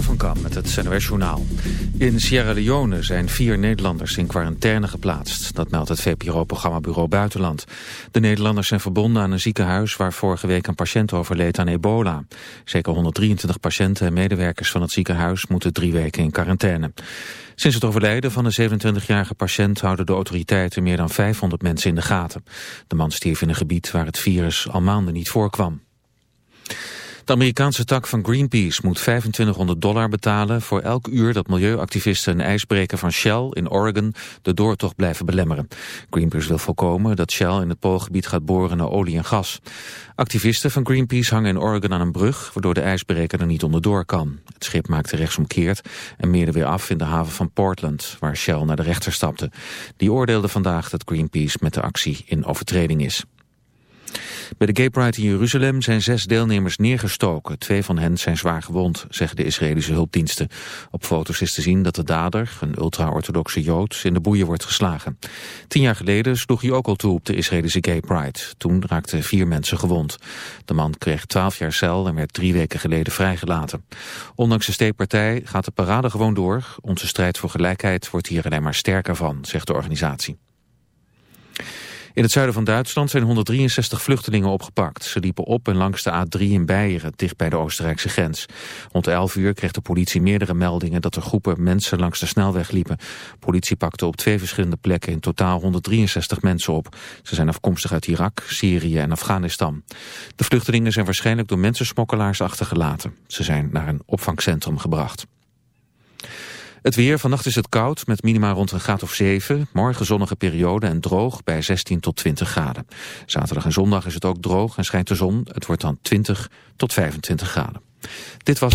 Van Kam met het NOS Journaal. In Sierra Leone zijn vier Nederlanders in quarantaine geplaatst. Dat meldt het VPRO-programma Bureau Buitenland. De Nederlanders zijn verbonden aan een ziekenhuis... waar vorige week een patiënt overleed aan ebola. Zeker 123 patiënten en medewerkers van het ziekenhuis... moeten drie weken in quarantaine. Sinds het overlijden van de 27-jarige patiënt... houden de autoriteiten meer dan 500 mensen in de gaten. De man stierf in een gebied waar het virus al maanden niet voorkwam. De Amerikaanse tak van Greenpeace moet 2500 dollar betalen voor elk uur dat milieuactivisten een ijsbreker van Shell in Oregon de doortocht blijven belemmeren. Greenpeace wil voorkomen dat Shell in het Poolgebied gaat boren naar olie en gas. Activisten van Greenpeace hangen in Oregon aan een brug waardoor de ijsbreker er niet onderdoor kan. Het schip maakte rechtsomkeerd en meerde weer af in de haven van Portland waar Shell naar de rechter stapte. Die oordeelde vandaag dat Greenpeace met de actie in overtreding is. Bij de Gay Pride in Jeruzalem zijn zes deelnemers neergestoken. Twee van hen zijn zwaar gewond, zeggen de Israëlische hulpdiensten. Op foto's is te zien dat de dader, een ultra-orthodoxe Jood, in de boeien wordt geslagen. Tien jaar geleden sloeg hij ook al toe op de Israëlische Gay Pride. Toen raakten vier mensen gewond. De man kreeg twaalf jaar cel en werd drie weken geleden vrijgelaten. Ondanks de steekpartij gaat de parade gewoon door. Onze strijd voor gelijkheid wordt hier alleen maar sterker van, zegt de organisatie. In het zuiden van Duitsland zijn 163 vluchtelingen opgepakt. Ze liepen op en langs de A3 in Beieren, dicht bij de Oostenrijkse grens. Rond 11 uur kreeg de politie meerdere meldingen dat er groepen mensen langs de snelweg liepen. Politie pakte op twee verschillende plekken in totaal 163 mensen op. Ze zijn afkomstig uit Irak, Syrië en Afghanistan. De vluchtelingen zijn waarschijnlijk door mensensmokkelaars achtergelaten. Ze zijn naar een opvangcentrum gebracht. Het weer, vannacht is het koud met minima rond een graad of 7. Morgen zonnige periode en droog bij 16 tot 20 graden. Zaterdag en zondag is het ook droog en schijnt de zon. Het wordt dan 20 tot 25 graden. Dit was...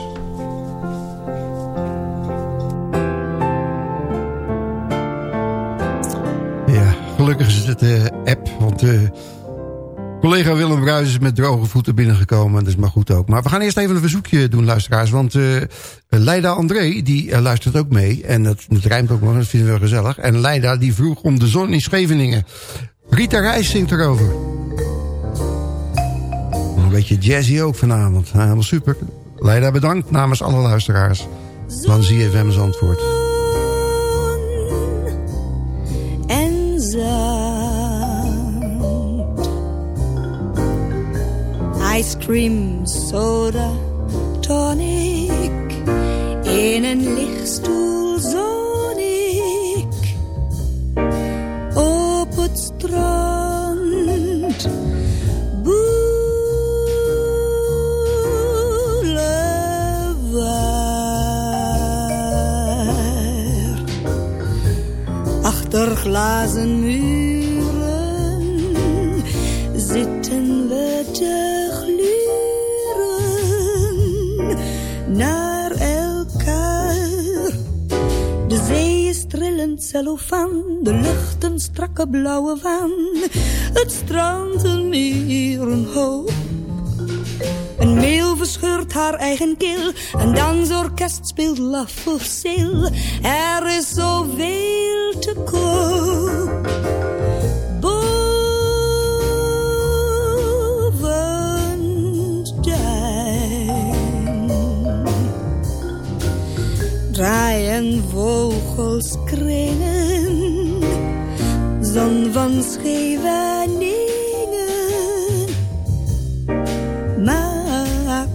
De uh, app, want uh, collega Willem Bruijs is met droge voeten binnengekomen. Dat is maar goed ook. Maar we gaan eerst even een verzoekje doen, luisteraars. Want uh, Leida André, die luistert ook mee. En dat, dat rijmt ook nog, dat vinden we gezellig. En Leida, die vroeg om de zon in Scheveningen. Rita Reis zingt erover een beetje jazzy ook vanavond. Helemaal super. Leida bedankt namens alle luisteraars van ZFM's antwoord. dessert. Ice cream, soda, tonic. Innen liegst du glazen muren zitten we te gluren naar elkaar. De zee is trillend cellofaan, de lucht een strakke blauwe waan. Het strand een meer een meel verscheurt haar eigen keel. Een dansorkest speelt laf voor zeel. Er is zoveel. Draaien vogels kringen, zon van Scheveningen mijn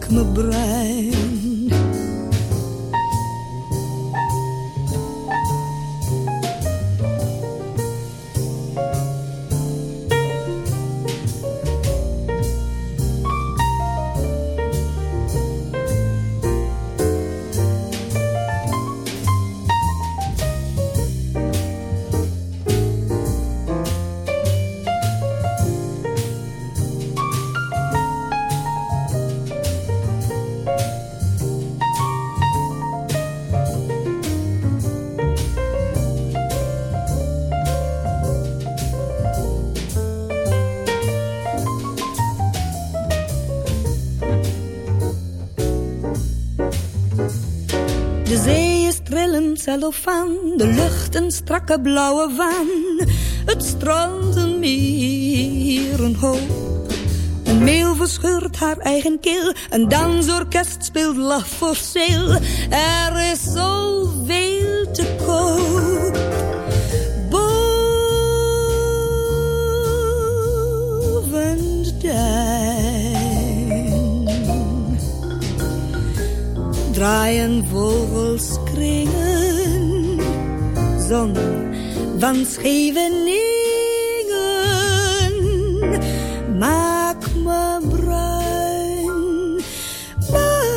de lucht een strakke blauwe waan. Het strand een meer, een hoop. Een meel verscheurt haar eigen keel. Een dansorkest speelt lach voor zeel. Er is zoveel te koop. Boven de duin draaien vogels kringen zon van Scheveningen. Maak me bruin, maak,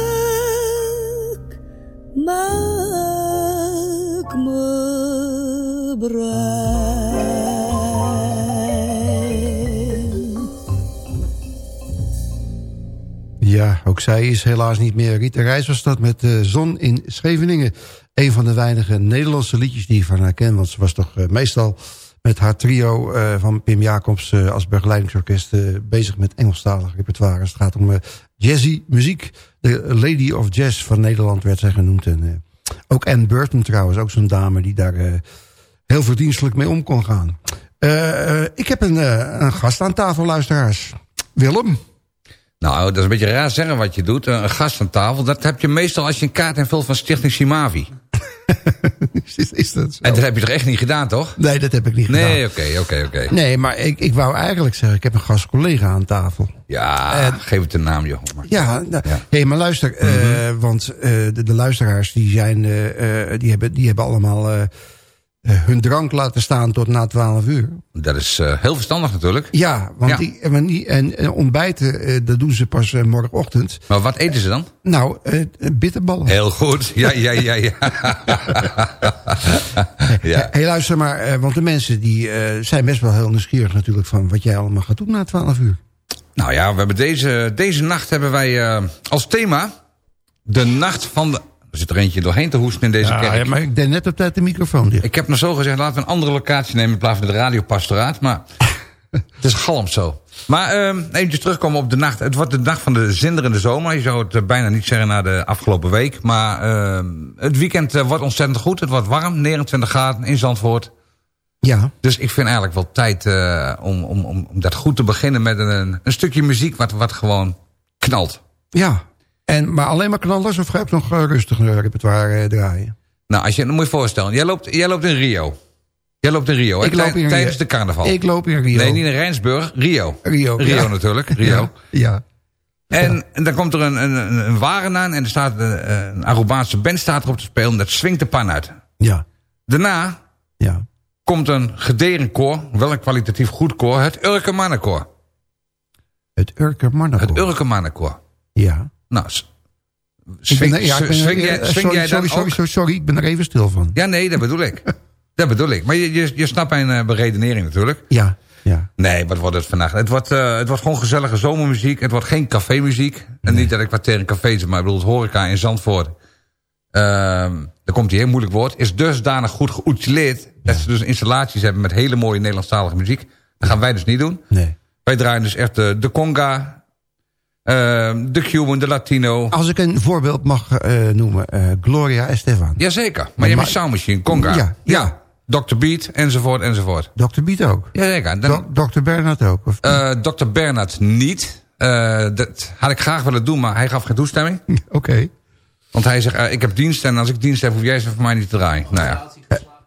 maak me bruin. Ja, ook zij is helaas niet meer. Rita Reis was dat met de zon in Scheveningen een van de weinige Nederlandse liedjes die ik van haar ken. Want ze was toch uh, meestal met haar trio uh, van Pim Jacobs uh, als begeleidingsorkest bezig met Engelstalig repertoire. het gaat om jazzy muziek. De Lady of Jazz van Nederland werd zij genoemd. En, ook Anne Burton trouwens, ook zo'n dame die daar heel verdienstelijk mee om kon gaan. ik heb een, een gast aan tafel, luisteraars. Willem. Nou, dat is een beetje raar zeggen wat je doet. Een gast aan tafel, dat heb je meestal als je een kaart invult van Stichting Simavi. is, is dat zo? En dat heb je toch echt niet gedaan, toch? Nee, dat heb ik niet gedaan. Nee, oké, oké, oké. Nee, maar ik, ik wou eigenlijk zeggen, ik heb een gastcollega aan tafel. Ja, geef het een naam, joh. Maar. Ja, nou, ja. Hey, maar luister, mm -hmm. want uh, de, de, luisteraars die, zijn, uh, die, hebben, die hebben allemaal eh, hun drank laten staan tot na 12 uur. Dat is uh, heel verstandig natuurlijk. Ja, want Die, en, en ontbijten, uh, dat doen ze pas morgenochtend. Maar wat eten ze dan? Nou, bitterballen. Heel goed, ja, ja, ja, ja. ja. Hey, luister maar, want de mensen die zijn best wel heel nieuwsgierig natuurlijk... van wat jij allemaal gaat doen na 12 uur. Nou ja, we hebben deze, deze nacht hebben wij als thema... de nacht van de er zit er eentje doorheen te hoesten in deze kerk. Ja, maar ik deed net op tijd de microfoon dicht. Ik heb nog zo gezegd, laten we een andere locatie nemen... in plaats van de radiopastoraat. Maar het is galm zo. Maar uh, eventjes terugkomen op de nacht. Het wordt de nacht van de zinderende zomer. Je zou het uh, bijna niet zeggen na de afgelopen week. Maar uh, het weekend uh, wordt ontzettend goed. Het wordt warm, 29 graden in Zandvoort. Ja. Dus ik vind eigenlijk wel tijd om, om, om dat goed te beginnen met een, een stukje muziek wat, wat gewoon knalt. Ja, en, maar alleen maar knallers of ga je ook nog uh, rustig repertoire uh, draaien? Nou, als je, dan moet je voorstellen. Jij loopt, jij loopt in Rio. Jij loopt in Rio, ik loop in tijdens de carnaval. Ik loop in Rio. Nee, niet in Rijnsburg, Rio. Rio, Rio ja. natuurlijk, Rio. Ja. En, en, dan komt er een, een, een wagen aan en er staat een, een Arubaanse band staat erop te spelen. Dat swingt de pan uit. Ja. Daarna ja. komt een gedegen koor, wel een kwalitatief goed koor, het Urke Mannenkoor. Het Urke Mannenkoor? Het Urke Mannenkoor. Ja. Nou, swing, ben, ja, swing, swing, jij, swing sorry, jij dan sorry, sorry, sorry, sorry, ik ben er even stil van. Ja, nee, dat bedoel ik. dat bedoel ik. Maar je, je, je snapt mijn uh, beredenering natuurlijk. Ja, ja. Nee, wat wordt het vandaag? Het wordt, uh, het wordt gewoon gezellige zomermuziek. Het wordt geen cafémuziek. En niet dat ik wat tegen café zeg, maar ik bedoel het horeca in Zandvoort. Uh, daar komt hij heel moeilijk woord. Is dusdanig goed geoutileerd. Ja. Dat ze dus installaties hebben met hele mooie Nederlandstalige muziek. Dat gaan wij dus niet doen. Nee. Wij draaien dus echt de, de conga, de Cuban, de Latino. Als ik een voorbeeld mag uh, noemen. Uh, Gloria Estefan. Jazeker. Maar, je hebt Sound Machine, conga. Ja, ja. Dr. Beat, enzovoort, enzovoort. Dr. Beat ook? Jazeker. Dan, Dr. Bernard ook? Of Dr. Bernard niet. dat had ik graag willen doen, maar hij gaf geen toestemming. Oké. Okay. Want hij zegt, ik heb dienst en als ik dienst heb, hoef jij ze voor mij niet te draaien. Nou ja.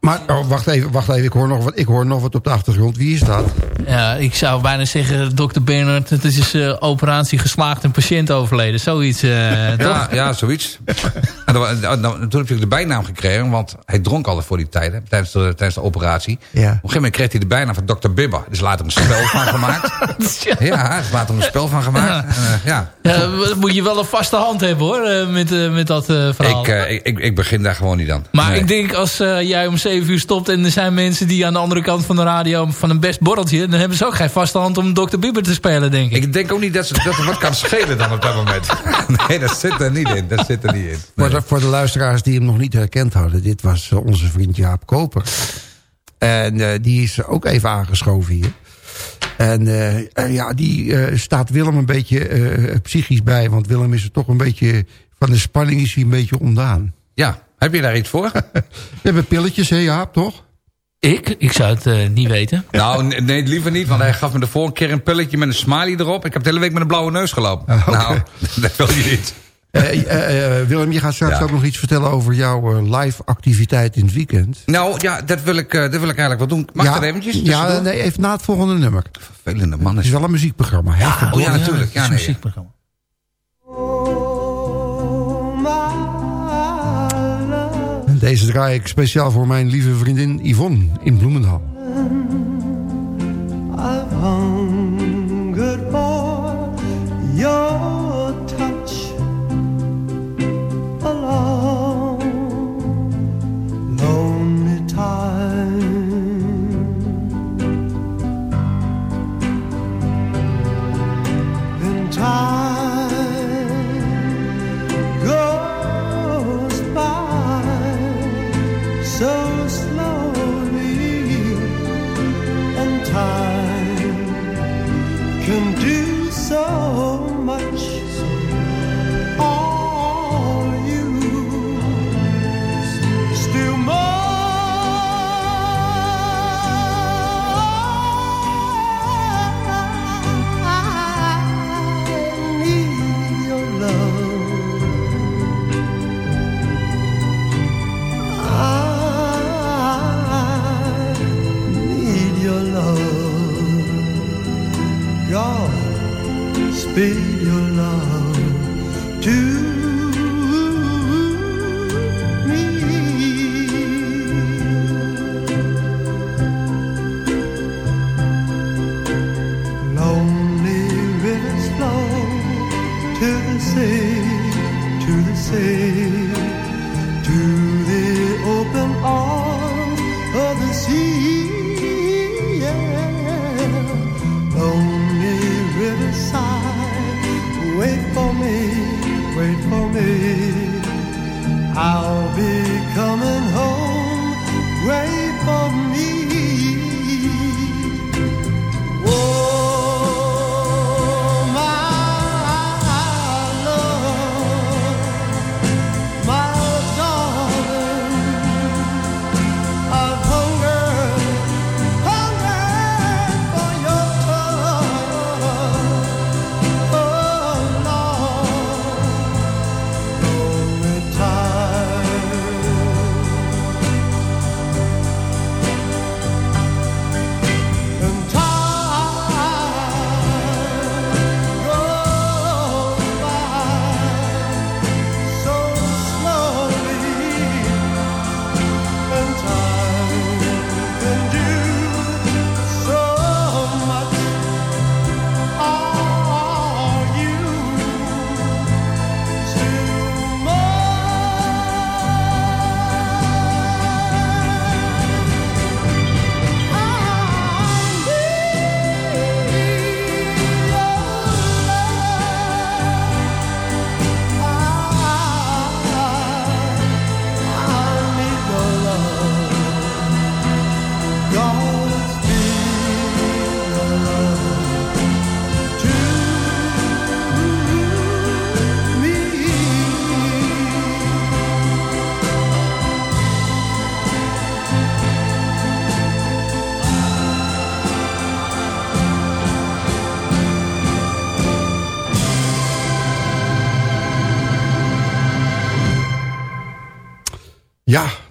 Maar oh, wacht, even, wacht even, ik hoor, nog wat, ik hoor nog wat op de achtergrond. Wie is dat? Ja, ik zou bijna zeggen, dokter Bernard, het is uh, operatie geslaagd en patiënt overleden. Zoiets, uh, ja, toch? Ja, zoiets. en dan, dan, toen heb ik de bijnaam gekregen, want hij dronk altijd voor die tijd, hè, tijdens, de, tijdens de operatie. Ja. Op een gegeven moment kreeg hij de bijnaam van dokter Bibber. Er is later een spel van gemaakt. ja, er is later een spel van gemaakt. Ja. En, uh, ja. moet je wel een vaste hand hebben hoor, met, met dat verhaal. Ik, ik, ik, begin daar gewoon niet aan. Maar nee. ik denk als jij om 7 uur stopt en er zijn mensen die aan de andere kant van de radio van een best borreltje, dan hebben ze ook geen vaste hand om Dr. Bieber te spelen, denk ik. Ik denk ook niet dat, ze, dat er wat kan schelen dan op dat moment. Nee, dat zit er niet in. Dat zit er niet in. Nee. Voor, de, voor de luisteraars die hem nog niet herkend hadden, dit was onze vriend Jaap Koper. En uh, die is ook even aangeschoven hier. En uh, ja, die uh, staat Willem een beetje psychisch bij. Want Willem is er toch een beetje... Van de spanning is hij een beetje ontdaan. Ja, heb je daar iets voor? We hebben pilletjes, hè Jaap, toch? Ik? Ik zou het uh, niet weten. Nou, nee, liever niet. Want hij gaf me de vorige keer een pilletje met een smiley erop. Ik heb de hele week met een blauwe neus gelopen. Uh, okay. Nou, dat wil je niet. Uh, Willem, je gaat straks ja. ook nog iets vertellen over jouw live activiteit in het weekend. Nou ja, dat wil ik, dat wil ik eigenlijk wel doen. Mag ja, dat eventjes? Ja, nee, even na het volgende nummer. Vervelende man. Het is wel een muziekprogramma. Ja, oh ja, natuurlijk. Ja, het is nee, een muziekprogramma. Deze draai ik speciaal voor mijn lieve vriendin Yvonne in Bloemendaal.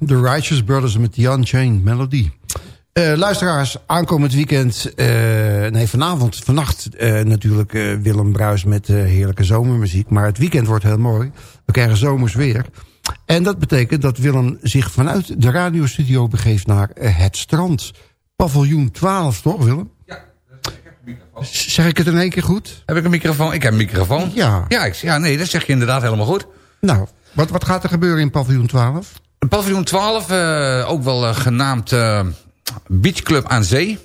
The Righteous Brothers met The Unchained Melody. Uh, luisteraars, aankomend weekend, uh, nee vanavond, vannacht uh, natuurlijk Willem Bruis met heerlijke zomermuziek. Maar het weekend wordt heel mooi. We krijgen zomers weer. En dat betekent dat Willem zich vanuit de radiostudio begeeft naar het strand. Paviljoen 12, toch Willem? Ja, ik heb een microfoon. Zeg ik het in één keer goed? Heb ik een microfoon? Ik heb een microfoon. Ja. Ja, ik, ja nee, dat zeg je inderdaad helemaal goed. Nou, wat, wat gaat er gebeuren in paviljoen 12? Paviljoen 12, uh, ook wel uh, genaamd uh, Beach Club aan Zee.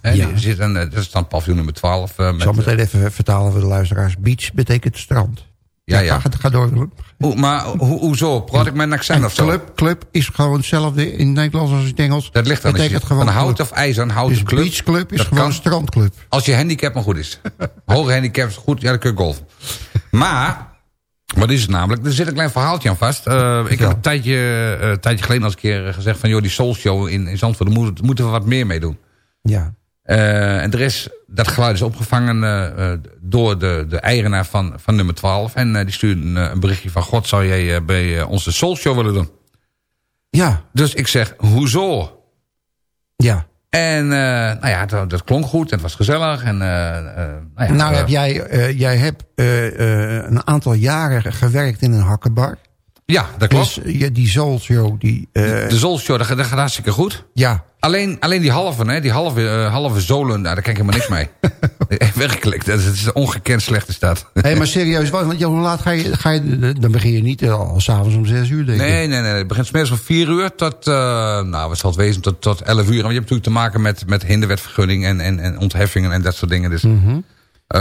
He, Ja. Zit een, dat is dan paviljoen nummer 12. Ik met, zal meteen even vertalen voor de luisteraars. Beach betekent strand. Ja, ja. Ga, ga door. Hoe, maar ho, hoezo? Praat ik met een accent En of zo? club, club is gewoon hetzelfde in het Nederlands als in het Engels. Dat ligt aan betekent gewoon van hout club. of ijzer, een houten Dus club. beachclub is Dat gewoon kan. strandclub. Als je handicap maar goed is. Hoge handicap is goed, ja, dan kun je golfen. Maar, wat is het namelijk? Er zit een klein verhaaltje aan vast. Uh, ik heb een tijdje, uh, een tijdje geleden al eens een keer gezegd van... joh, die Soul Show in, in Zandvoort, daar moeten, moeten we wat meer mee doen. Ja. Uh, en er is, dat geluid is opgevangen door de, de eigenaar van, van nummer 12. En die stuurde een, een, berichtje van... God, zou jij bij onze Soul Show willen doen? Ja. Dus ik zeg, hoezo? Ja. En nou ja, dat, dat, klonk goed en het was gezellig. En, nou, ja, nou heb jij, uh, jij hebt uh, een aantal jaren gewerkt in een hakkenbar. Ja, dat klopt. Dus uh, die Soul Show... Die, de, de Soul Show, dat, dat gaat hartstikke goed. Ja. Alleen, alleen die halve, hè, die halve, halve zolen, daar kan ik helemaal niks mee. Werkelijk, dat is een ongekend slechte stad. Hé, hey, maar serieus, want hoe laat ga je, ga je... Dan begin je niet al s'avonds om zes uur, denk ik. Nee, nee, nee. Het begint smiddags van vier uur tot, uh, nou, wat zal het wezen, tot, tot elf uur. En je hebt natuurlijk te maken met, met hinderwetvergunning en, en, en ontheffingen en dat soort dingen. Dus, mm -hmm. uh,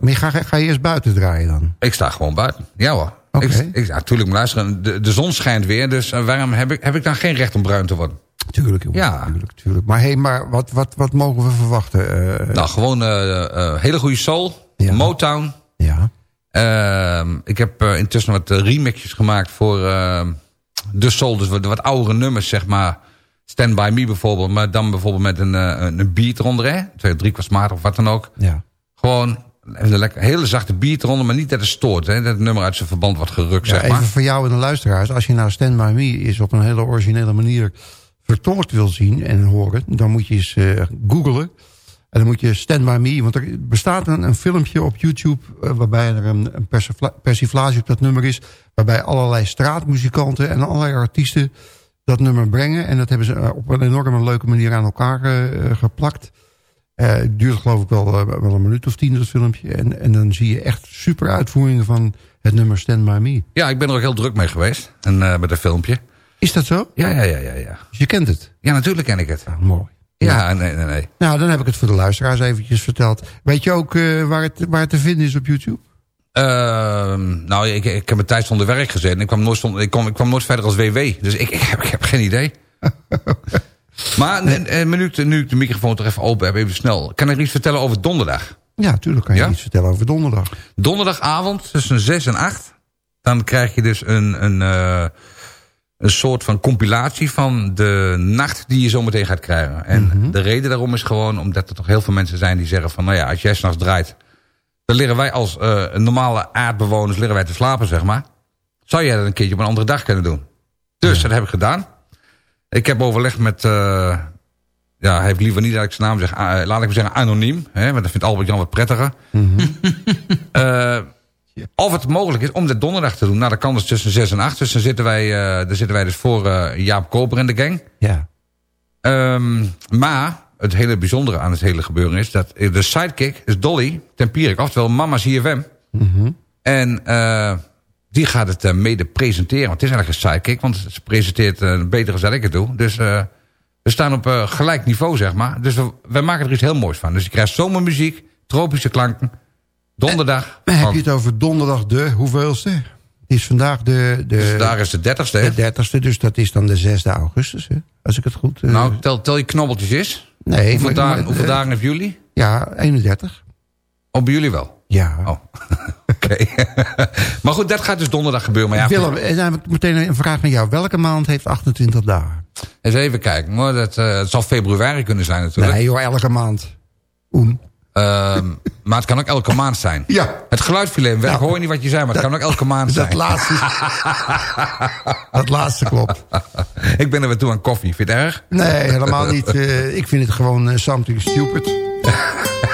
maar ga, ga je eerst buiten draaien dan? Ik sta gewoon buiten, ja hoor. Okay. Ik, ik, ja, natuurlijk, maar luisteren, de, de zon schijnt weer, dus uh, waarom heb ik, heb ik dan geen recht om bruin te worden? Tuurlijk, jongen. Ja. Tuurlijk, tuurlijk. Maar, hey, maar wat, wat, wat mogen we verwachten? Uh, nou, gewoon uh, hele goede soul, ja. Motown. Ja. Uh, ik heb intussen wat remixjes gemaakt voor de soul, dus wat, wat oudere nummers, zeg maar. Stand By Me bijvoorbeeld, maar dan bijvoorbeeld met een, een beat eronder, hè? Twee, drie kwart of wat dan ook. Ja. Gewoon een lekker, hele zachte beat eronder, maar niet dat het stoort. Hè? Dat het nummer uit zijn verband wordt gerukt, ja, zeg maar. Even voor jou en de luisteraars. Als je nou Stand By Me is op een hele originele manier vertolkt wil zien en horen... dan moet je eens uh, googlen. En dan moet je Stand By Me... want er bestaat een, een filmpje op YouTube... Uh, waarbij er een, een persiflage op dat nummer is... waarbij allerlei straatmuzikanten en allerlei artiesten... dat nummer brengen. En dat hebben ze uh, op een enorme leuke manier aan elkaar eh, geplakt... Uh, het duurt geloof ik wel, uh, wel een minuut of tien, dat filmpje. En, en dan zie je echt super uitvoeringen van het nummer Stand By Me. Ja, ik ben er ook heel druk mee geweest. En, uh, met dat filmpje. Is dat zo? Ja, ja, ja, ja. ja. Dus je kent het? Ja, natuurlijk ken ik het. Ah, mooi. Ja, ja, nee, nee, nee. Nou, dan heb ik het voor de luisteraars eventjes verteld. Weet je ook waar, het, waar het te vinden is op YouTube? Uh, nou, ik, ik heb een tijd zonder werk gezeten. Ik kwam nooit, stond, ik kwam, ik kwam nooit verder als WW. Dus ik, ik, heb, ik heb geen idee. Maar nee. en, nu, nu ik de microfoon toch even open heb, even snel. Kan ik iets vertellen over donderdag? Ja, natuurlijk kan je ja? iets vertellen over donderdag. Donderdagavond tussen 6 en 8. Dan krijg je dus een, een, uh, een soort van compilatie van de nacht die je zometeen gaat krijgen. En mm -hmm. de reden daarom is gewoon omdat er toch heel veel mensen zijn die zeggen van... nou ja, als jij s'nachts draait, dan liggen wij als uh, normale aardbewoners liggen wij te slapen, zeg maar. Zou jij dat een keertje op een andere dag kunnen doen? Dus ja. dat heb ik gedaan. Ik heb overlegd met... Uh, ja, hij heeft liever niet dat ik zijn naam zeg. Uh, laat ik maar zeggen anoniem. Hè, want dat vindt Albert Jan wat prettiger. Mhm. Mm -hmm. uh, ja. Of het mogelijk is om dat donderdag te doen. Nou, dat kan dus tussen 6 en 8. Dus dan zitten wij, daar zitten wij dus voor Jaap Koper en de gang. Ja. Um, maar het hele bijzondere aan het hele gebeuren is... dat de sidekick is Dolly Tempierik. Oftewel Mama's IFM. Mm -hmm. En die gaat het uh, mede presenteren. Want het is eigenlijk een sidekick. Want ze presenteert uh, beter dan ik het doe. Dus uh, we staan op gelijk niveau, zeg maar. Dus we, wij maken er iets heel moois van. Dus je krijgt zomermuziek, tropische klanken. Donderdag. En, heb je het over donderdag de hoeveelste? Het is vandaag de... de dus vandaag is de dertigste, hè? De dertigste, dus dat is dan de 6e augustus, hè? Als ik het goed... nou, tel, tel je knobbeltjes eens. Nee. Hoeveel, maar, dagen, hoeveel dagen hebben jullie? Ja, 31. Oh, bij jullie wel? Ja. Oh. Oké. maar goed, dat gaat dus donderdag gebeuren. Maar ja, Willem, en dan heb ik meteen een vraag naar jou. Welke maand heeft 28 dagen? Eens even kijken. Maar dat, uh, het zal februari kunnen zijn natuurlijk. Nee joh, elke maand. Oem. Ehm, maar het kan ook elke maand zijn. Ja. Het geluid viel even weg. Ja. Ik hoor niet wat je zei, maar het kan ook elke maand zijn. Dat laatste, dat laatste klopt. ik ben er weer toe aan koffie. Vind je het erg? Nee, helemaal niet. Eh, ik vind het gewoon eh, something stupid.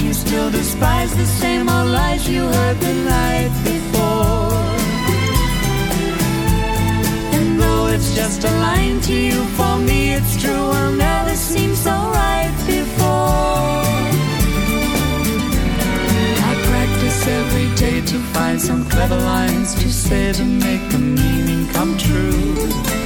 your you still despise the same old lies you heard the night before. And though it's just a line to you, for me it's true, will never seem so right before. I practice every day to find some clever lines to say to make the meaning come true.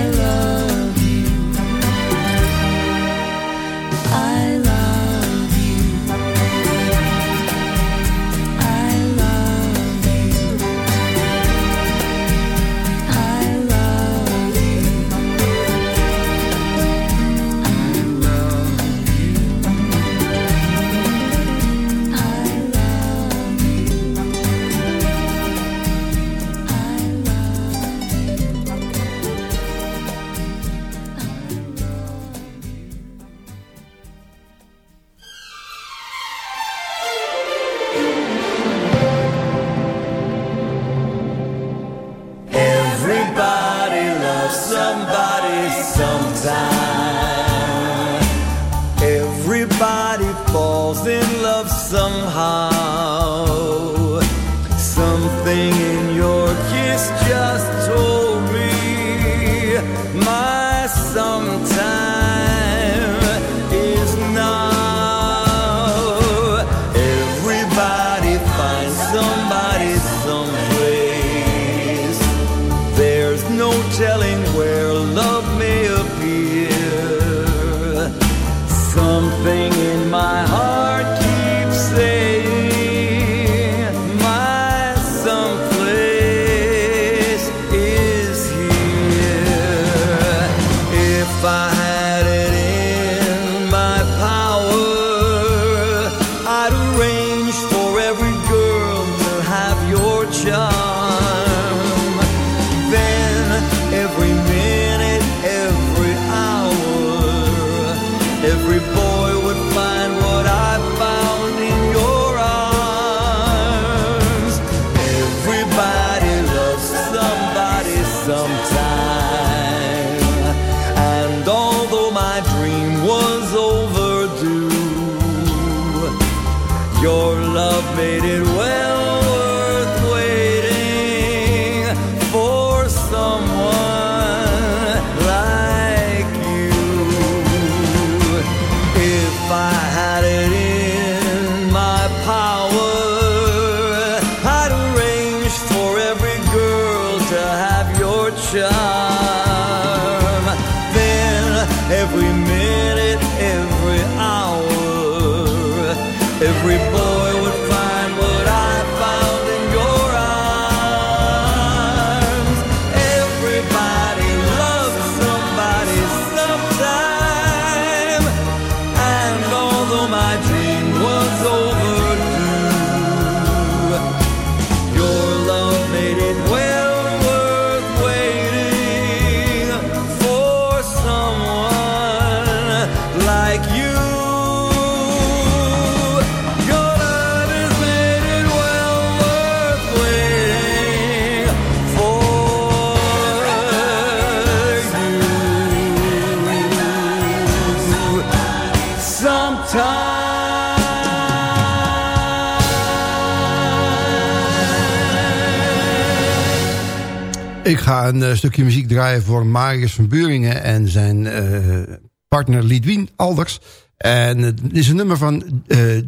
ga een uh, stukje muziek draaien voor Marius van Buringen en zijn uh, partner Lidwien Alders. En het is een nummer van uh,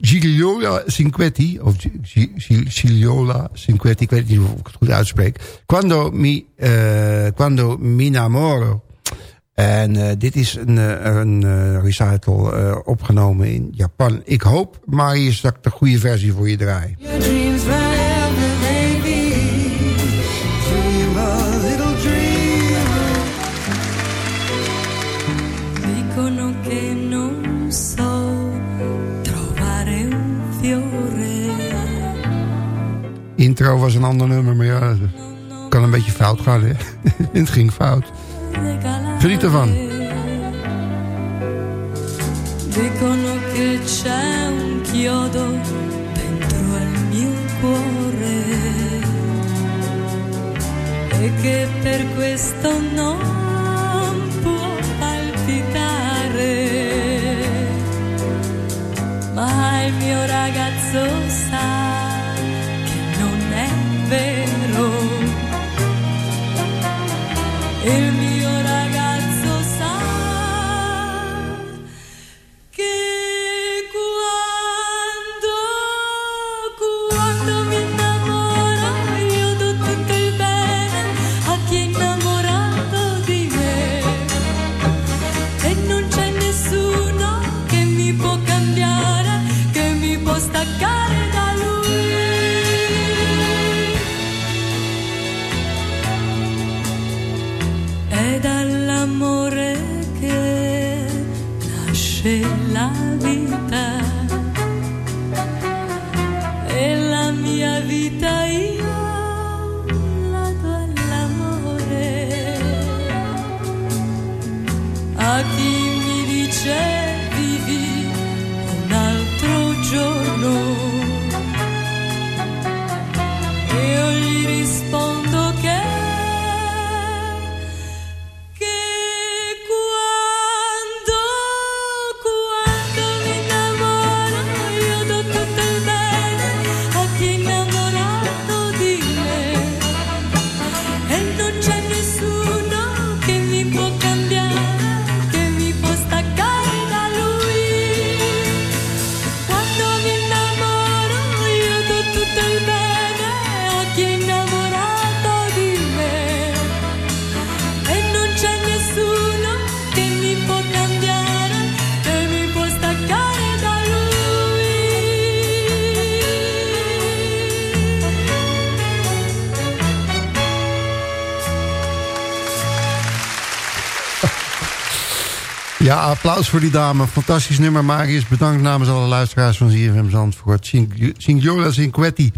Gigliola Cinquetti, of Gigliola Cinquetti, ik weet niet of ik het goed uitspreek. Quando mi, quando mi namoro. En uh, dit is een, een uh, recital uh, opgenomen in Japan. Ik hoop, Marius, dat ik de goede versie voor je draai. Intro was een ander nummer, maar ja, kan een beetje fout gaan. Hè? het ging fout. Geniet ervan. Dicono che c'è un chiodo dentro al mio cuore e che per questo non mio ragazzo sa Ja, applaus voor die dame. Fantastisch nummer, Marius. Bedankt namens alle luisteraars van ZFM Zandvoort. Signora Cinquetti.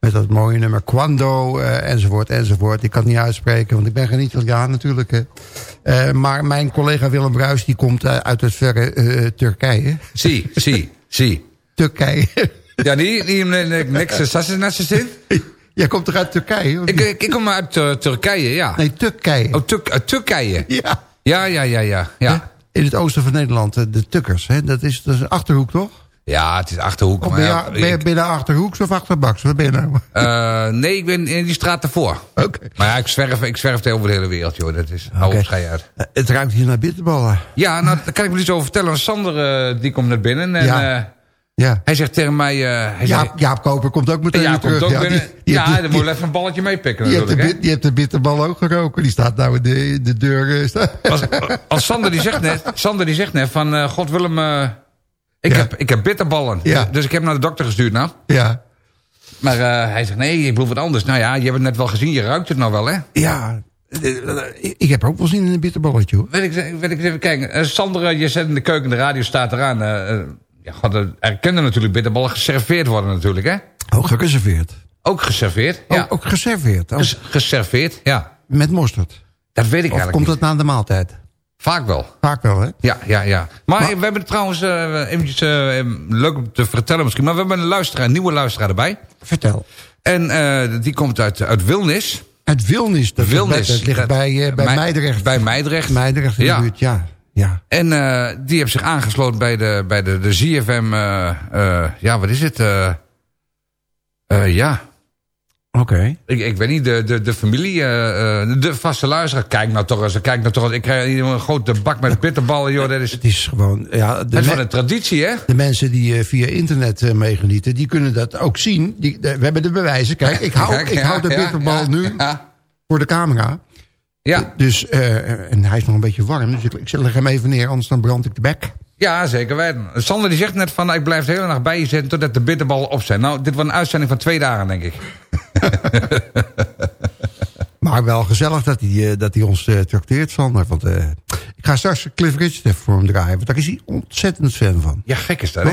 Met dat mooie nummer Quando, uh, enzovoort, enzovoort. Ik kan het niet uitspreken, want ik ben geen Italiaan natuurlijk. Uh, maar mijn collega Willem Bruis, die komt uh, uit het verre uh, Turkije. Zie, zie, zie. Turkije. ja, die, die niks, zin. Jij komt toch uit Turkije? Ik, ik, ik, kom uit uh, Turkije, ja. Nee, Turkije. Oh, Turk, uh, Turkije. Ja. Ja, ja, ja, ja. ja in het oosten van Nederland, de Tukkers. Hè? Dat, is, dat is een Achterhoek, toch? Ja, het is Achterhoek. Ben, je, ben, je, ben je Achterhoeks of Achterbaks? Wat ben je nou? Uh, nee, ik ben in die straat ervoor. Oké. Okay. Maar ja, ik zwerf, ik zwerf over de hele wereld, joh. Dat is, hou okay. uit. Uh, het ruikt hier naar bitterballen. Ja, nou, daar kan ik me iets over vertellen. Sander, uh, die komt naar binnen en... Ja. Ja. Hij zegt tegen mij... Uh, hij Jaap, Jaap Koper komt ook meteen Jaap terug. Komt ook ja, binnen. Die, ja, dan moet je even een balletje meepikken je. Hebt de, je hebt de bitterbal ook geroken. Die staat nou in de, in de deur. Als, als Sander die zegt net, Sander die zegt net van... Uh, God Willem, uh, ik, ja. heb, ik heb bitterballen. Ja. Dus ik heb naar de dokter gestuurd nou. Ja. Maar uh, hij zegt, nee, ik bedoel wat anders. Nou ja, je hebt het net wel gezien, je ruikt het nou wel, hè? Ja, ik heb ook wel zin in een bitterballetje, hoor. Weet ik, weet ik even kijken. Sander, je zet in de keuken, de radio staat eraan... Ja, er kunnen natuurlijk bitterballen geserveerd worden natuurlijk, hè? Ook gereserveerd. Ook geserveerd, ja. Ook, ook geserveerd. Ges geserveerd, ja. Met mosterd. Dat weet ik of eigenlijk komt niet. dat na de maaltijd? Vaak wel. Vaak wel, hè? Ja, ja, ja. Maar, maar we hebben trouwens, uh, eventjes, uh, leuk om te vertellen misschien... maar we hebben een luisteraar, een nieuwe luisteraar erbij. Vertel. En uh, die komt uit, uit Wilnis. Uit Wilnis? Dat Wilnis. Dat ligt bij, bij Meidrecht. Bij Meidrecht. Meidrecht in ja. de buurt, ja. Ja. En uh, die heeft zich aangesloten bij de, bij de, de ZFM... Uh, uh, ja, wat is het? ja. Oké. Ik, ik weet niet, de, de, de familie, eh, eh, de vaste luisteraar, kijk nou toch eens, kijk nou toch eens. Ik krijg hier een grote bak met bitterballen, joh. Dat is, Het is gewoon... Ja, de, het is van een traditie, hè? de mensen die eh, via internet eh, meegenieten... die kunnen dat ook zien. Die, de- we hebben de bewijzen. Kijk, ik hou, Kijk, ik ja, hou de bitterbal ja, nu voor de camera. Ja, Dus, eh, en hij is nog een beetje warm. Dus ik, ik leg hem even neer, anders dan brand ik de bek. ja, zeker weten. Sander die zegt net van, ik blijf de hele nacht bij je zitten totdat de bitterballen op zijn. Nou, dit was een uitzending van twee dagen, denk ik. Maar wel gezellig dat hij, eh, dat hij ons eh, trakteert, Sander. Want ik ga straks Cliff Richard even voor hem draaien. Want daar is hij ontzettend fan van. Ja, gek is dat, hè?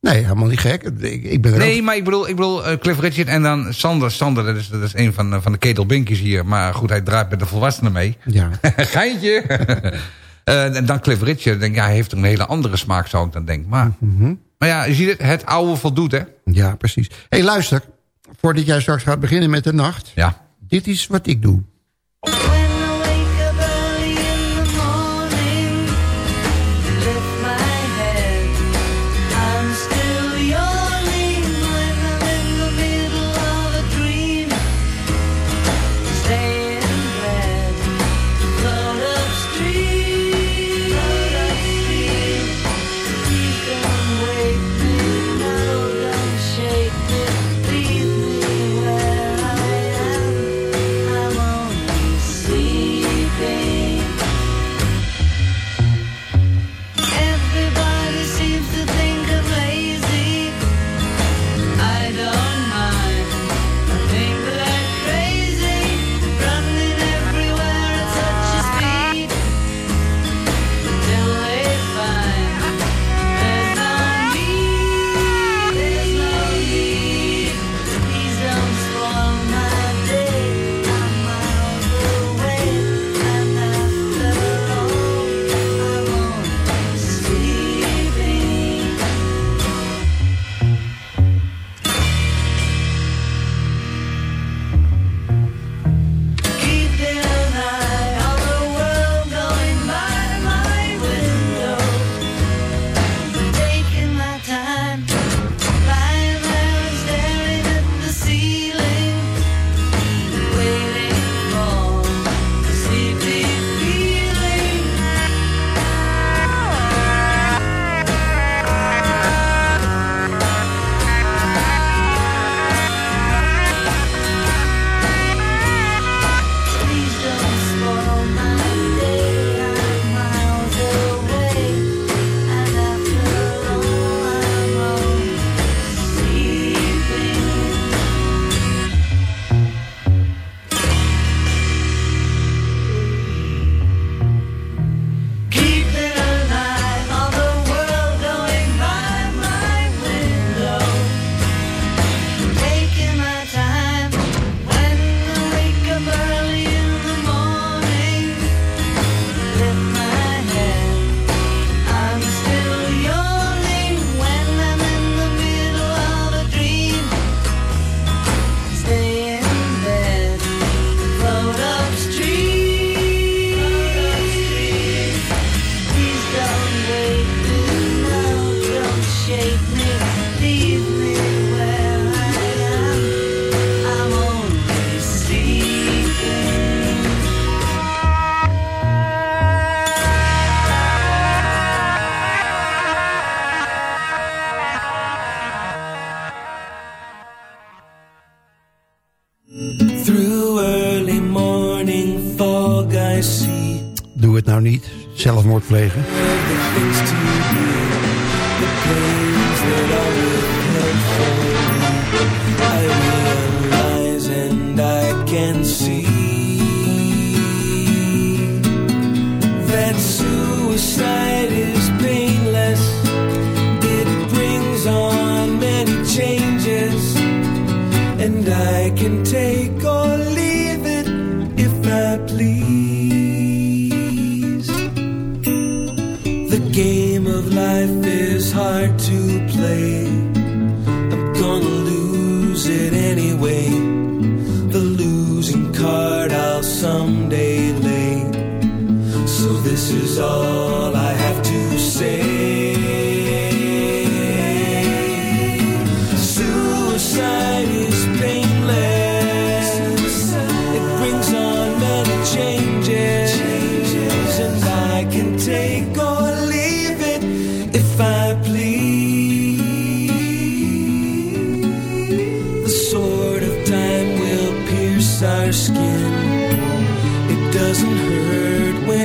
Nee, helemaal niet gek. Ik, ik ben Nee, ook- maar ik bedoel, ik bedoel eh, Cliff Richard en dan Sander. Sander, dat is, dat is een van, eh, van de ketelbinkies hier. Maar goed, hij draait met de volwassenen mee. Ja. Geintje. Eh, en dan Cliff Richard. Denk, ja, hij heeft een hele andere smaak, zou ik dan denken. Maar, Mhm. maar ja, je ziet het, het oude voldoet, hè? ja, precies. Hé, hey, luister. Voordat jij straks gaat beginnen met de nacht. Ja. Dit is wat ik doe.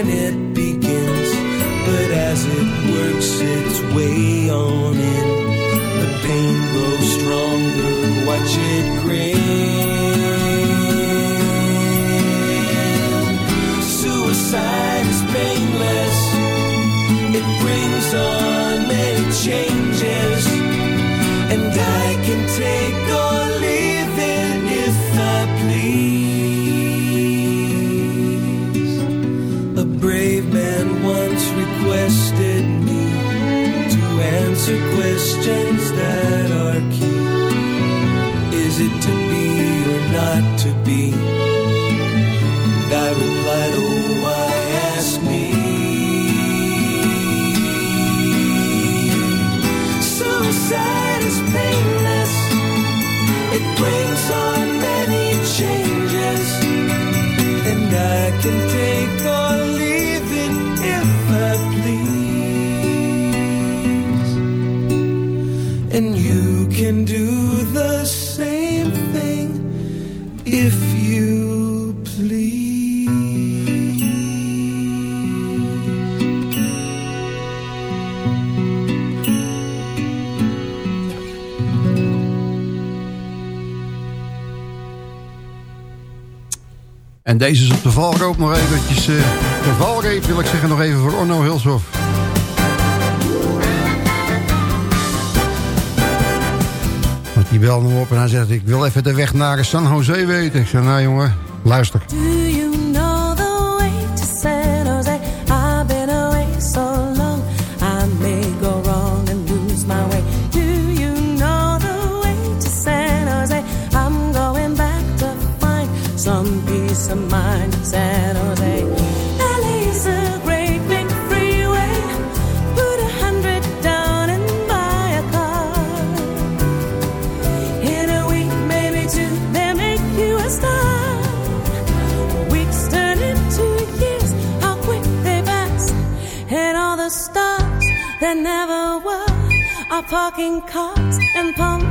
When it begins, but as it works its way on in, the pain grows stronger. Watch it grin. Suicide is painless. It brings on I can take or En deze is op de valreep nog eventjes... eh, de valreep wil ik zeggen nog even voor Orno Hulshoff. Want die belde me op en hij zegt... ik wil even de weg naar San Jose weten. Ik zeg, nou jongen, luister. Parking cars and pumping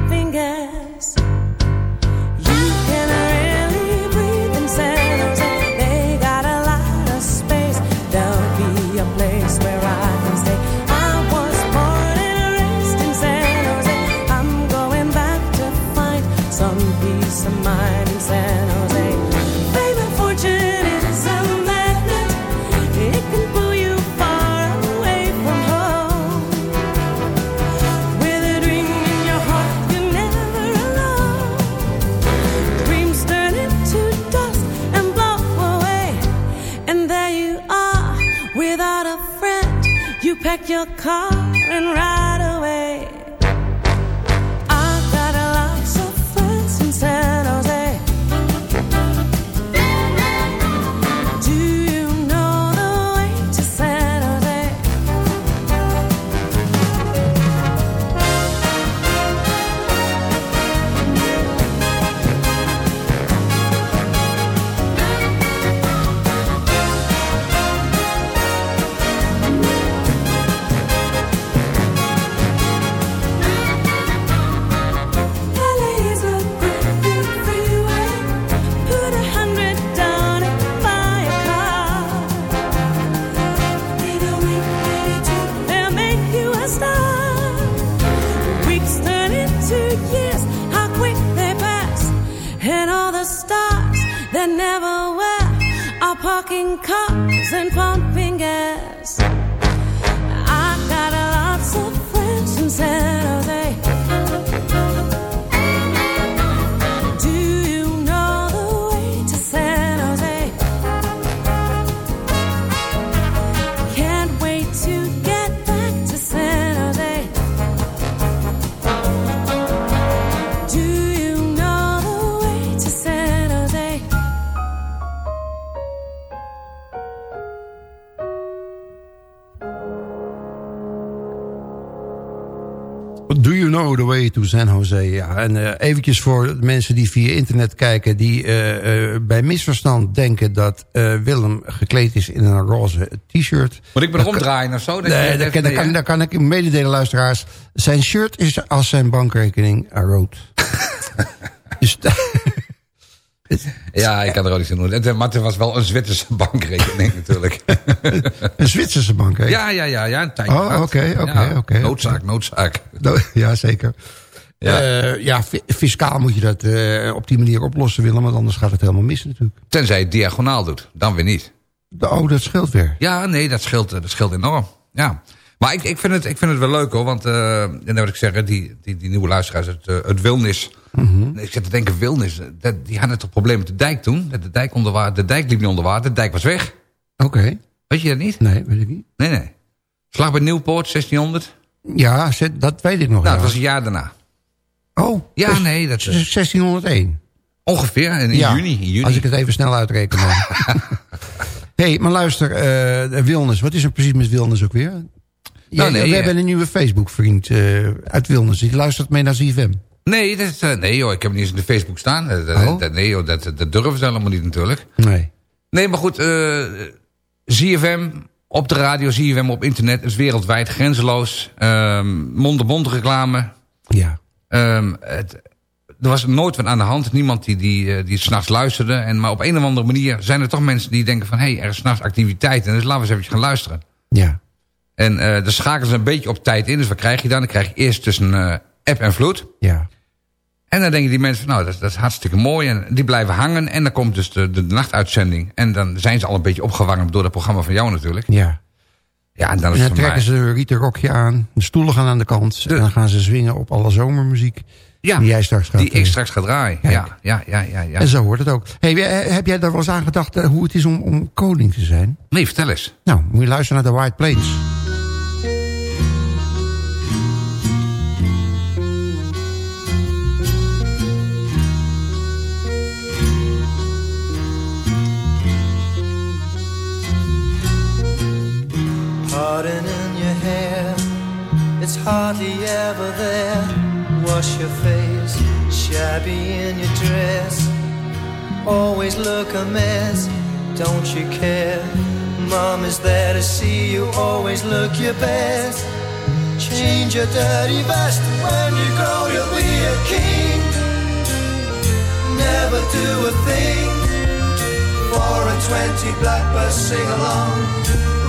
a car to San Jose? Ja, en eh, eventjes voor mensen die via internet kijken... die eh, eh, bij misverstand denken dat Willem gekleed is in een roze t-shirt. Moet ik me omdraaien of zo? Nee, dat kan, kan, ik mededelen, luisteraars. Zijn shirt is als zijn bankrekening rood. dus, Ja, ik kan er ook niks aan doen. Maar het was wel een Zwitserse bankrekening natuurlijk. Een Zwitserse bank, hè? Ja, ja, ja, ja. Een tijdje Oh, oké, oké, oké. Noodzaak, noodzaak. Ja, zeker. Ja. Ja, ja fi- fiscaal moet je dat eh, op die manier oplossen, Willem. Want anders gaat het helemaal mis natuurlijk. Tenzij je het diagonaal doet. Dan weer niet. Oh, dat scheelt weer. Ja, nee, dat scheelt, eh, dat scheelt enorm. Ja. Maar ik, ik, vind het, ik vind het wel leuk hoor. Want, eh en dan wil ik zeggen, die, die, die nieuwe luisteraars het, het Wilnis. Mhm. Ik zit te denken, Wilnis, eh, dat, die hadden toch probleem met de dijk toen? De dijk, onder water, de dijk liep niet onder water, de dijk was weg. Oké. Weet je dat niet? Nee, weet ik niet. Nee, nee. Slag bij Nieuwpoort, 1600. Ja, dat weet ik nog Nou, dat was een jaar daarna. Oh, Ja, dus nee, dat is 1601. ongeveer in, in Ja, juni. In juni. Als ik het even snel uitreken. dan. hey, maar luister, eh Wilnis. Wat is er precies met Wilnis ook weer? Nou, nee, we ja. hebben een nieuwe Facebook-vriend eh, uit Wilnis. Die luistert mee naar ZFM. Nee, dat, is, eh, nee joh, ik heb hem niet eens in de Facebook staan. Eh, dat- Oh. dat- nee joh, dat, dat durven ze helemaal niet natuurlijk. Nee. Nee, maar goed, eh ZFM op de radio, ZFM op internet, is wereldwijd, grenzeloos. Ehm Mond-op-mond reclame. Ja. Ehm, het, er was nooit wat aan de hand. Niemand die, die, eh, die s'nachts luisterde. En, maar op een of andere manier zijn er toch mensen die denken van... hé, hey, er is s'nachts activiteit. En dus laten we eens eventjes gaan luisteren. Ja. En eh dan schakelen ze een beetje op tijd in. Dus wat krijg je dan? Dan krijg je eerst tussen eh, app en vloed. Ja. En dan denken die mensen van, nou, dat, dat is hartstikke mooi. En die blijven hangen. En dan komt dus de, de nachtuitzending. En dan zijn ze al een beetje opgewarmd door het programma van jou natuurlijk. Ja. Ja, en dan En is dan trekken mij... ze een rieten rokje aan. De stoelen gaan aan de kant. En dan gaan ze zwingen op alle zomermuziek. Ja, die jij straks gaat die ik eh, straks ga draaien. Ja, ja, ja, ja, ja. En zo hoort het ook. Hey, eh, heb jij daar wel eens aan gedacht eh, hoe het is om, om koning te zijn? Nee, vertel eens. Nou, moet je luisteren naar de White Plains. Pardon in your hair, it's hardly ever there. Wash your face, shabby in your dress. Always look a mess, don't you care? Mom is there to see you, always look your best. Change your dirty vest, when you grow you'll be a king. Never do a thing for a twenty blackbirds sing along.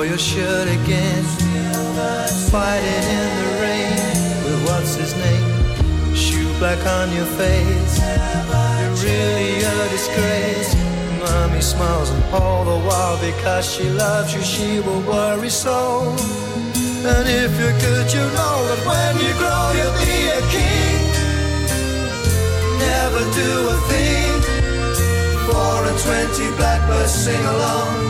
Tore your shirt again. Fighting in the rain with what's his name? Shoe black on your face. You're really a disgrace. Mommy smiles and all the while because she loves you, she will worry so. And if you're good, you know that when you grow, you'll be a king. Never do a thing for a twenty blackbirds sing along.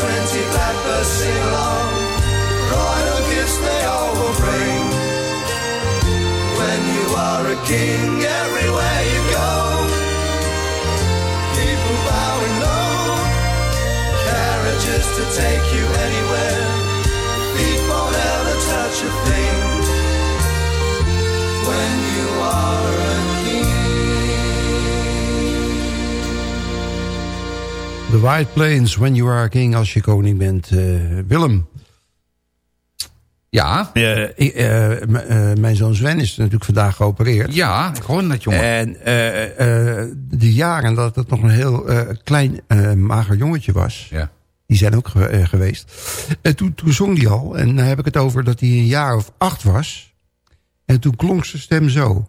twenty blackbirds sing along. Royal gifts they all will bring. When you are a king, everywhere you go, people bowing low. Carriages to take you White Plains, When You Are King, als je koning bent. Eh, Willem. Ja, Eh, ik, eh, mijn zoon Sven is natuurlijk vandaag geopereerd. ja, ik hoor dat jongen. En eh, eh, de jaren dat het nog een heel eh, klein, eh, mager jongetje was... ja. die zijn ook ge- geweest. En toen, toen zong hij al. En dan heb ik het over dat hij een jaar of acht was. En toen klonk zijn stem zo.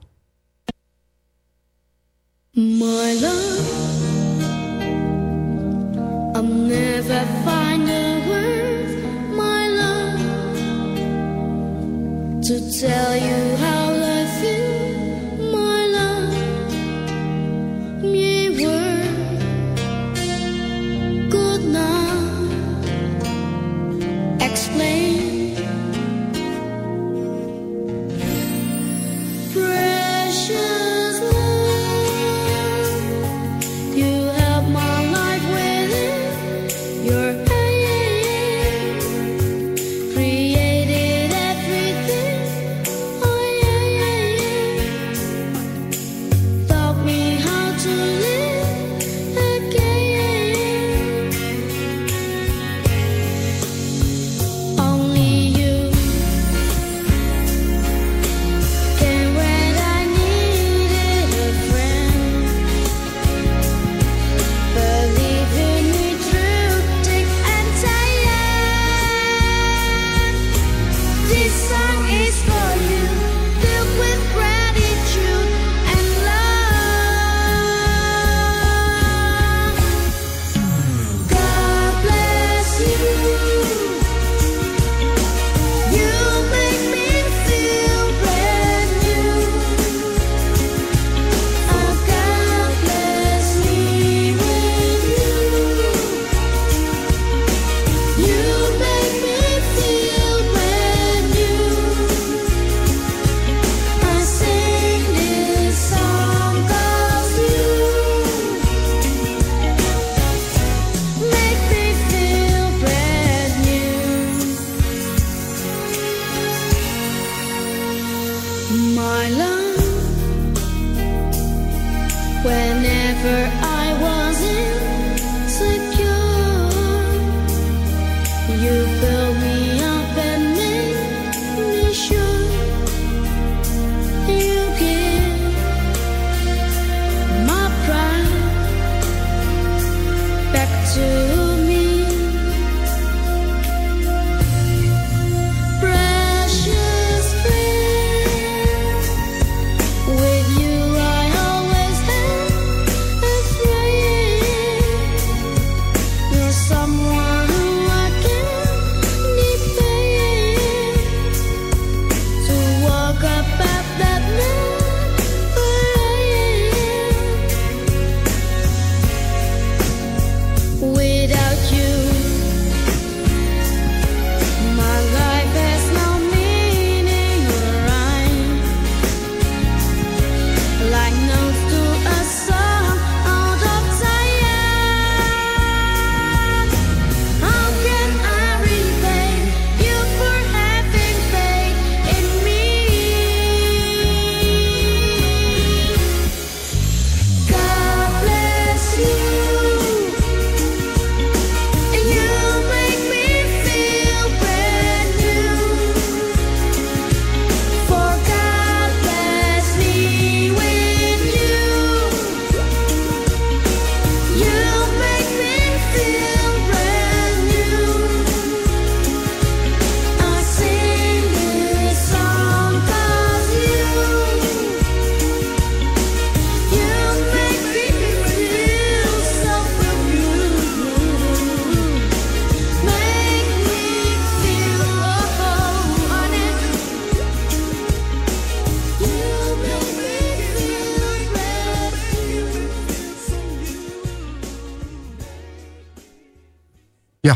My love, to tell you how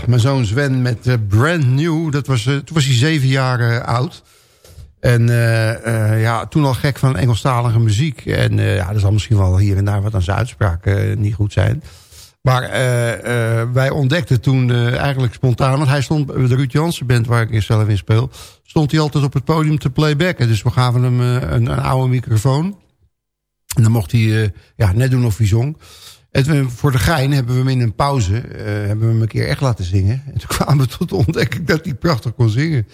mijn zoon Sven met eh, Brand New. Dat was, eh, toen was hij zeven jaar eh, oud. En ja, toen al gek van Engelstalige muziek. En ja, er zal misschien wel hier en daar wat aan zijn uitspraak eh, niet goed zijn. Maar wij ontdekten toen eigenlijk spontaan... want hij stond de Ruud Jansen band waar ik zelf in speel... stond hij altijd op het podium te playbacken. Dus we gaven hem een, een oude microfoon. En dan mocht hij ja, net doen of hij zong. En voor de gein hebben we hem in een pauze... eh, hebben we hem een keer echt laten zingen. En toen kwamen we tot de ontdekking dat hij prachtig kon zingen.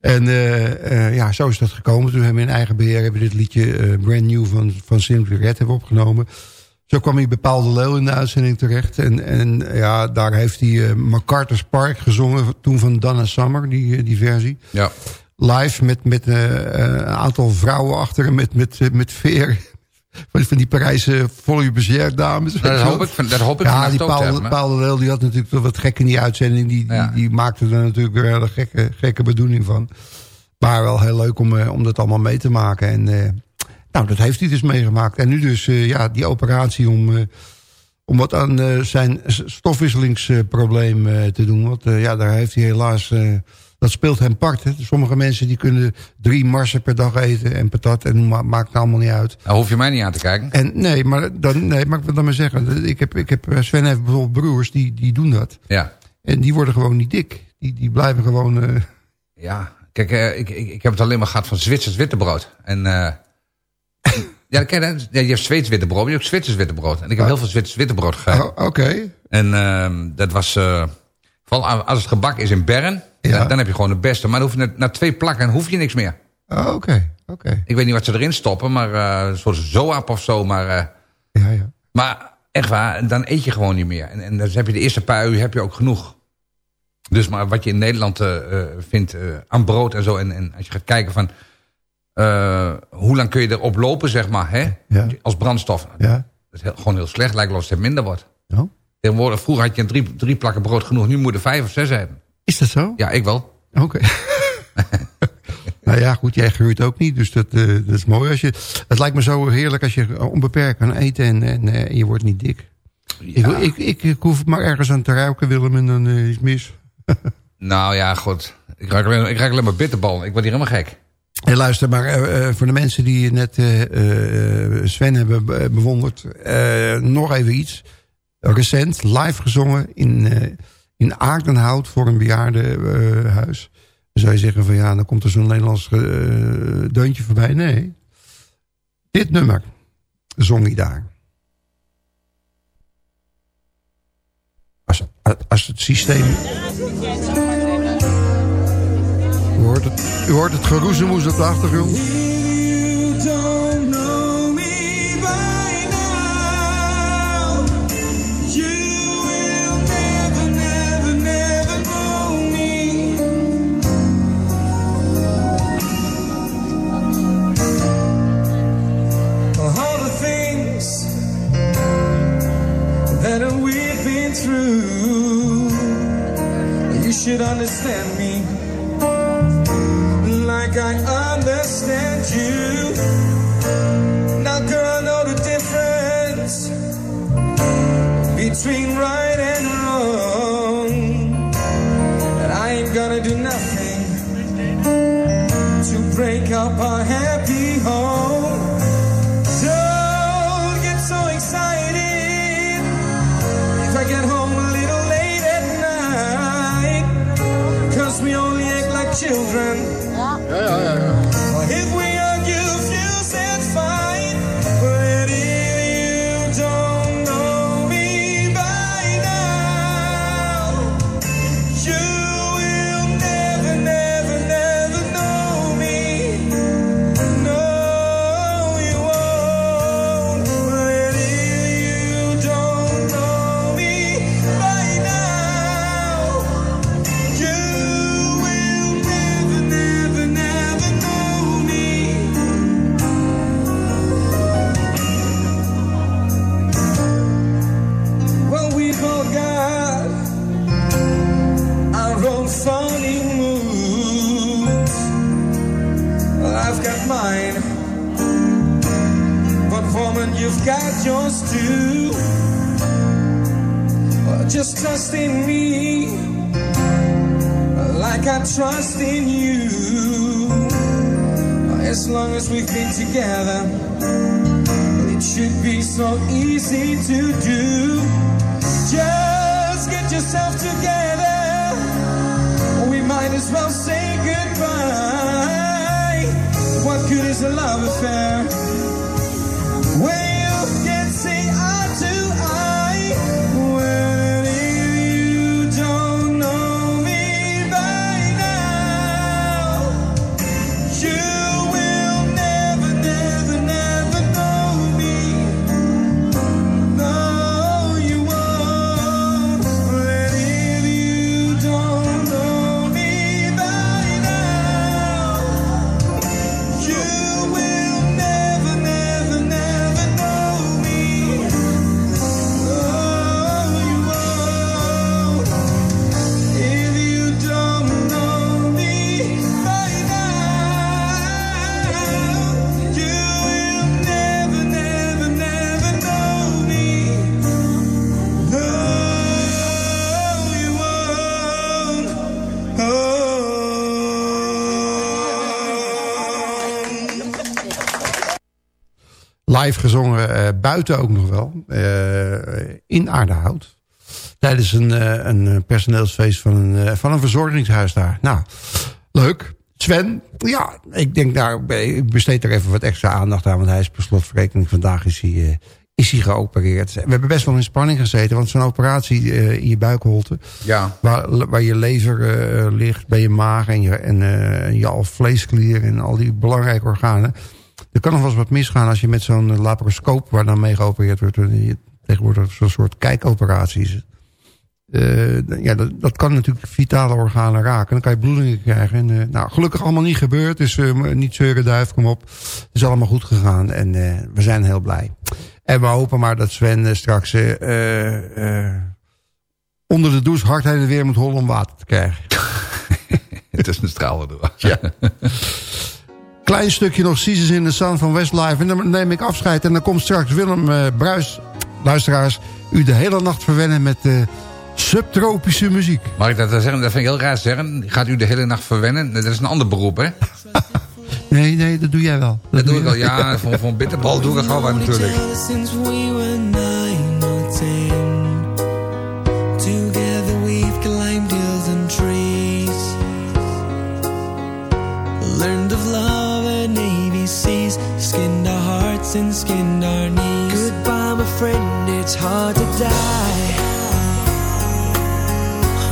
En eh, eh, ja, zo is dat gekomen. Toen hebben we in eigen beheer hebben we dit liedje Brand New van, van Simply Red hebben opgenomen. Zo kwam hij bepaalde leeuw in de uitzending terecht. En, en ja, daar heeft hij MacArthur's Park gezongen. Toen van Donna Summer, die, die versie. Ja. live met, met een aantal vrouwen achter hem met, met, met veer. Van, die Parijse Folie dames. dat hoop ik, dat hoop ik Ja, die Paul. Paul de die had natuurlijk wel wat gek in die uitzending. Die, Ja. die, die maakte er natuurlijk weer een hele gekke, gekke bedoeling van. Maar wel heel leuk om, eh, om dat allemaal mee te maken. En eh, nou, dat heeft hij dus meegemaakt. En nu dus eh, ja, die operatie om, om wat aan zijn stofwisselingsprobleem te doen. Want ja, daar heeft hij helaas... eh, dat speelt hem part. Hè. Sommige mensen die kunnen drie marsen per dag eten en patat. En ma maakt het allemaal niet uit. Daar hoef je mij niet aan te kijken. En nee, maar, dan, nee, maar ik wil dan maar zeggen. Ik heb, ik heb, Sven heeft bijvoorbeeld broers die, die doen dat. Ja. En die worden gewoon niet dik. Die, die blijven gewoon... eh, Ja, kijk, eh, ik, ik, ik heb het alleen maar gehad van Zwitsers wittebrood. En eh ja, ken je, je hebt Zweeds wittebrood, maar je hebt ook Zwitsers wittebrood. En ik heb heel veel Zwitsers wittebrood gegeten. oh, Oké. En ehm, dat was, eh, vooral als het gebak is in Bern, Ja. dan, dan heb je gewoon het beste. Maar dan hoef je na, twee plakken hoef je niks meer. Oh, Oké, oké. Ik weet niet wat ze erin stoppen, maar eh, een soort zoap of zo. Maar, eh, Ja, ja. maar echt waar, dan eet je gewoon niet meer. En, en dan heb je de eerste paar uur heb je ook genoeg. Dus maar wat je in Nederland eh, vindt aan brood en zo. En, en als je gaat kijken van... hoe lang kun je erop lopen, zeg maar, hè? Ja. Als brandstof. Ja. Dat is heel- gewoon heel slecht. Lijkt wel of het minder wordt. Oh. Tegenwoordig, vroeger had je drie, drie plakken brood genoeg. Nu moet je er vijf of zes hebben. Is dat zo? Ja, ik wel. Oké. nou ja, goed, jij groeit ook niet. Dus dat, eh, dat is mooi. Als je, het lijkt me zo heerlijk als je onbeperkt kan eten en, en, eh, je wordt niet dik. Ik, ik, ik, ik hoef maar ergens aan te ruiken, Willem, en dan eh, is het mis. Nou ja, goed. Ik ruik alleen, ik ruik alleen maar bitterbal. Ik word hier helemaal gek. Hey, luister, maar voor de mensen die net Sven hebben be- bewonderd... nog even iets. Recent, live gezongen in, in Aardenhout voor een bejaardenhuis. Dan zou je zeggen van ja, dan komt er zo'n Nederlands eh, deuntje voorbij. Nee, dit nummer zong hij daar. Als, als het systeem... U hoort het, u hoort het geroezemoes op de achtergrond. Should understand me like I understand you. Now, girl, I know the difference between right and wrong. And I ain't gonna do nothing to break up our happy children. So easy to do. Live gezongen, eh, buiten ook nog wel. eh, in Aardehout. Tijdens een, eh, een personeelsfeest van een, van een verzorgingshuis daar. Nou, leuk. Sven, ja, ik denk daar, ik besteed er even wat extra aandacht aan. Want hij is per slotverrekening, vandaag is hij, is hij geopereerd. We hebben best wel in spanning gezeten. Want zo'n operatie in je buikholte. Ja. Waar, waar je lever ligt, bij je maag en je, en, eh, je alvleesklier en al die belangrijke organen. Er kan nog wel eens wat misgaan als je met zo'n laparoscoop waar dan mee geopereerd wordt. eh, Tegenwoordig zo'n soort kijkoperaties. Eh, ja, dat, dat kan natuurlijk vitale organen raken. Dan kan je bloedingen krijgen. En, eh, nou, gelukkig allemaal niet gebeurd. Dus eh, niet zeuren duif, kom op. Het is allemaal goed gegaan. En eh, we zijn heel blij. En we hopen maar dat Sven eh, straks eh, eh, eh, onder de douche hard heen en weer moet hollen om water te krijgen. Het is een straal erdoor. Ja. Klein stukje nog Seasons in the Sun van Westlife. En dan neem ik afscheid. En dan komt straks Willem eh, Bruis, luisteraars, u de hele nacht verwennen met eh, subtropische muziek. Mag ik dat dan zeggen? Dat vind ik heel raar te zeggen. Gaat u de hele nacht verwennen? Dat is een ander beroep, hè? Nee, nee, dat doe jij wel. Dat doe ik al. Ja, voor, voor een bitterbal doe ik het gewoon natuurlijk. Learned of love ABCs, skinned our hearts and skinned our knees. Goodbye, my friend, it's hard to die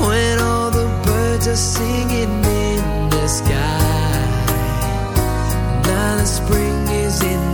when all the birds are singing in the sky. Now the spring is in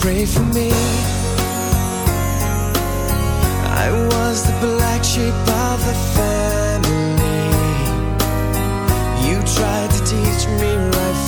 pray for me. I was the black sheep of the family. You tried to teach me right